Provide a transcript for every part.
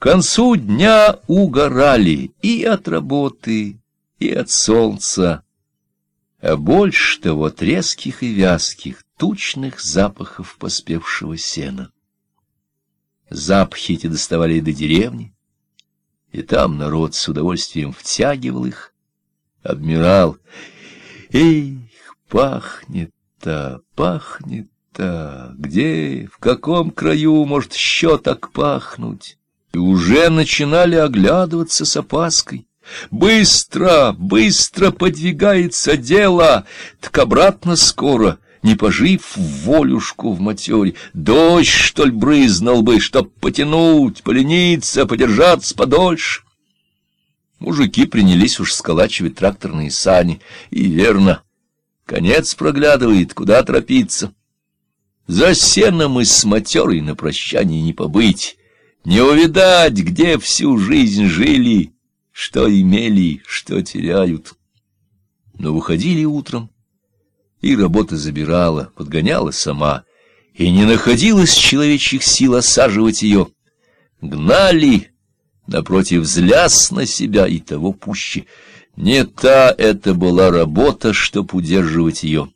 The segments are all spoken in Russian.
концу дня угорали и от работы, и от солнца, а больше того от резких и вязких, тучных запахов поспевшего сена. Запахи эти доставали до деревни, и там народ с удовольствием втягивал их, обмирал. Эх, пахнет-то, пахнет-то, где, в каком краю может еще так пахнуть? И уже начинали оглядываться с опаской. Быстро, быстро подвигается дело, так обратно скоро — не пожив волюшку в матере, дождь, что ли, брызнул бы, чтоб потянуть, полениться, подержаться подольше. Мужики принялись уж сколачивать тракторные сани, и верно, конец проглядывает, куда торопиться. За сеном и с матерой на прощание не побыть, не увидать, где всю жизнь жили, что имели, что теряют. Но выходили утром, и работа забирала, подгоняла сама, и не находилось человечьих сил осаживать ее. Гнали, напротив, зляс на себя и того пуще. Не та это была работа, чтоб удерживать ее,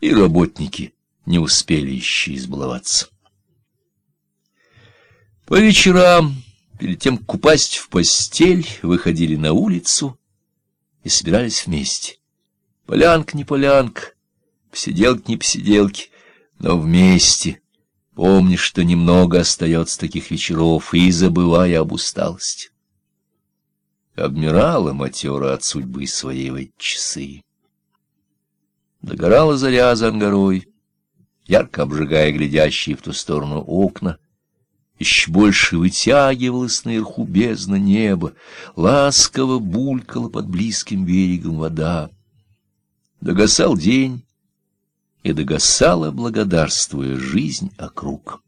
и работники не успели еще избаловаться. По вечерам, перед тем, как упасть в постель, выходили на улицу и собирались вместе. Полянка не полянка, посиделки не посиделки, но вместе, помни, что немного остается таких вечеров, и забывая об усталости. Обмирала матера от судьбы своей в эти часы. Догорала заря за ангарой, ярко обжигая глядящие в ту сторону окна, еще больше вытягивалась наверху бездна неба, ласково булькала под близким берегом вода. Догасал день, и догасала, благодарствуя жизнь округ.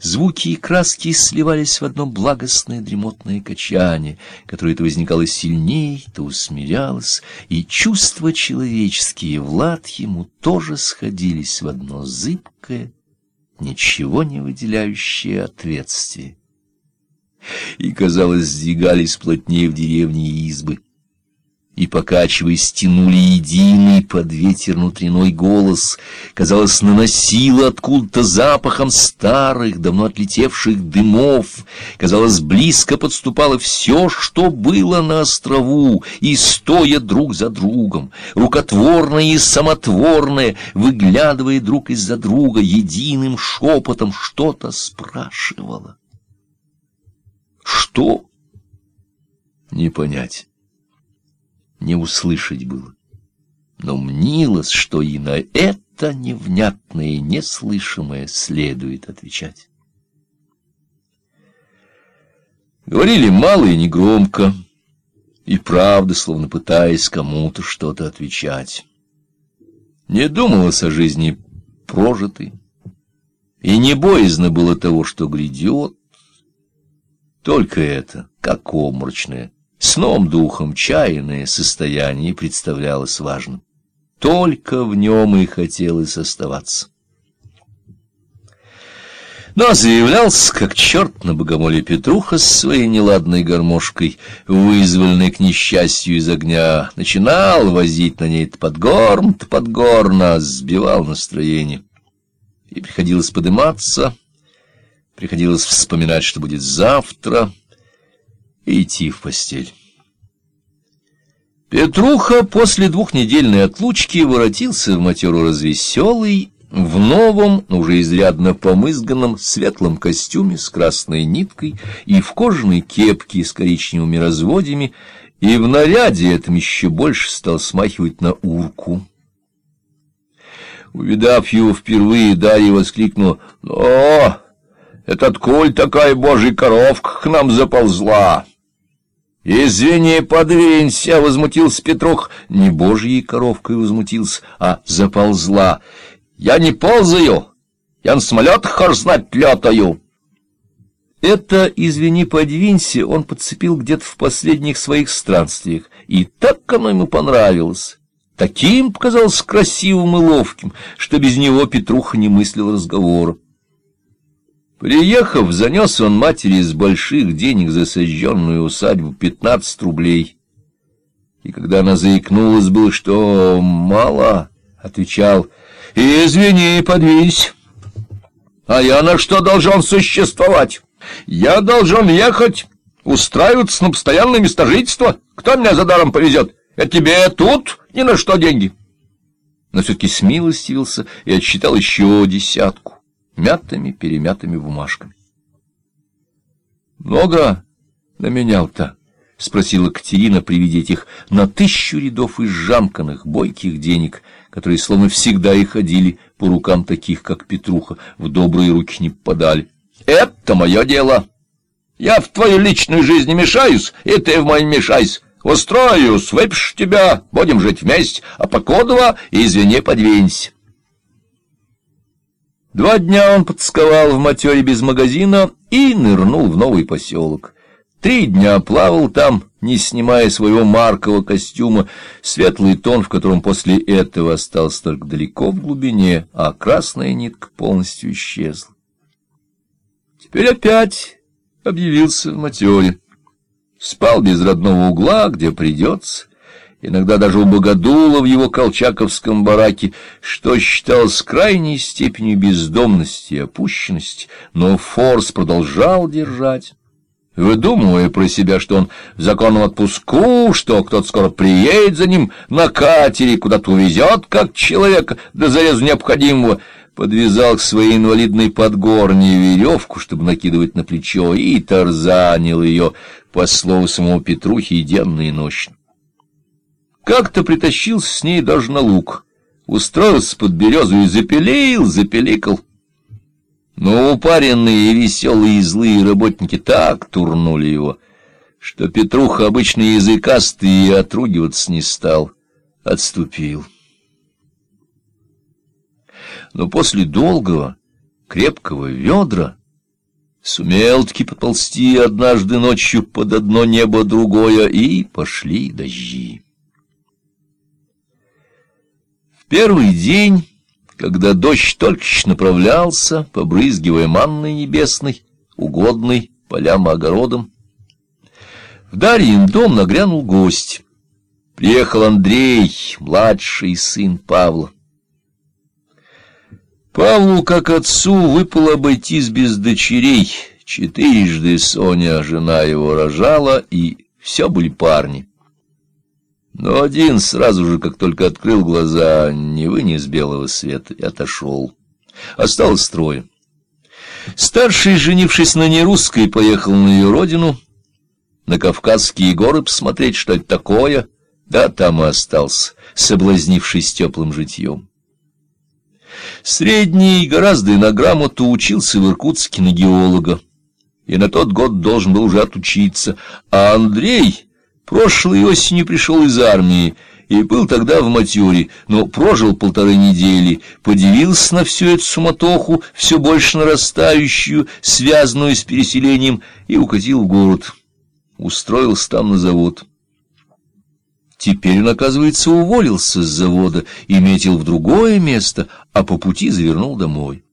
Звуки и краски сливались в одно благостное дремотное качание, которое то возникало сильней, то усмирялось, и чувства человеческие в лад ему тоже сходились в одно зыбкое, ничего не выделяющее ответствие. И, казалось, сдвигались плотнее в деревне избы и, покачиваясь, тянули единый под ветер внутренной голос, казалось, наносило откуда-то запахом старых, давно отлетевших дымов, казалось, близко подступало все, что было на острову, и, стоя друг за другом, рукотворное и самотворное, выглядывая друг из-за друга, единым шепотом что-то спрашивало. Что? Не понять не услышать было. Но мнилось, что и на это невнятное и неслышимое следует отвечать. Говорили мало и негромко, и правда, словно пытаясь кому-то что-то отвечать. Не думалось о жизни прожитой, и не боязно было того, что грядет. Только это, как обморочное, Сном духом чаянное состояние представлялось важным. Только в нем и хотелось оставаться. Но заявлялся, как черт на богомоле Петруха с своей неладной гармошкой, вызвольной к несчастью из огня, начинал возить на ней то подгорм, то подгорно, сбивал настроение. И приходилось подниматься, приходилось вспоминать, что будет завтра, и идти в постель. Петруха после двухнедельной отлучки воротился в матеру развеселый, в новом, уже изрядно помызганном светлом костюме с красной ниткой и в кожаной кепке с коричневыми разводями, и в наряде этом еще больше стал смахивать на урку. Увидав его впервые, Дарья воскликнула, «Но, этот коль такая божья коровка к нам заползла!» «Извини, подвинься!» — возмутился Петрух. Не божьей коровкой возмутился, а заползла. «Я не ползаю! Я на самолетах, хор знать, летаю!» Это «извини, подвинься» он подцепил где-то в последних своих странствиях, и так оно ему понравилось. Таким показалось красивым и ловким, что без него Петруха не мыслил разговора. Приехав, занес он матери из больших денег за сожженную усадьбу пятнадцать рублей. И когда она заикнулась было, что мало, отвечал, «Извини, подвинься. А я на что должен существовать? Я должен ехать, устраиваться на постоянное место жительства. Кто меня за даром повезет? А тебе тут ни на что деньги». Но все-таки смилостивился и отсчитал еще десятку мятыми-перемятыми бумажками. «Много наменял-то?» — спросила Катерина при виде этих на тысячу рядов изжамканных, бойких денег, которые словно всегда и ходили по рукам таких, как Петруха, в добрые руки не попадали. «Это мое дело. Я в твою личную жизнь не мешаюсь, и ты в мою мешайся. Устроюсь, выпишу тебя, будем жить вместе, а покодова, извини, подвинься». Два дня он подсковал в матере без магазина и нырнул в новый поселок. Три дня плавал там, не снимая своего маркового костюма, светлый тон, в котором после этого остался только далеко в глубине, а красная нитка полностью исчезла. Теперь опять объявился в матере. Спал без родного угла, где придется, иногда даже у Богодула в его колчаковском бараке, что считалось крайней степенью бездомности и опущенности, но Форс продолжал держать выдумывая про себя, что он в законном отпуску, что кто-то скоро приедет за ним на катере, куда-то увезет, как человека, до зарезу необходимого, подвязал к своей инвалидной подгорне веревку, чтобы накидывать на плечо, и тарзанил ее, по слову самого Петрухи, денно и ночно. Как-то притащился с ней даже на луг, устроился под березу и запилил, запеликал. Но упаренные, веселые и злые работники так турнули его, что Петруха, обычно языкастый, и отругиваться не стал, отступил. Но после долгого, крепкого ведра сумел-таки поползти однажды ночью под одно небо другое, и пошли дожди. Первый день когда дождь только направлялся, побрызгивая манной небесной, угодной полям и огородам. В Дарьин дом нагрянул гость. Приехал Андрей, младший сын Павла. Павлу, как отцу, выпало обойтись без дочерей. Четырежды Соня, жена его, рожала, и все были парни. Но один сразу же, как только открыл глаза, не вынес белого света и отошел. Осталось трое. Старший, женившись на нерусской, поехал на ее родину, на Кавказские горы посмотреть, что это такое, да там и остался, соблазнившись теплым житьем. Средний, гораздо и на грамоту, учился в Иркутске на геолога, и на тот год должен был уже отучиться, а Андрей Прошлой осенью пришел из армии и был тогда в матюре, но прожил полторы недели, подивился на всю эту суматоху, все больше нарастающую, связанную с переселением, и укатил в город. Устроился там на завод. Теперь он, оказывается, уволился с завода и метил в другое место, а по пути завернул домой.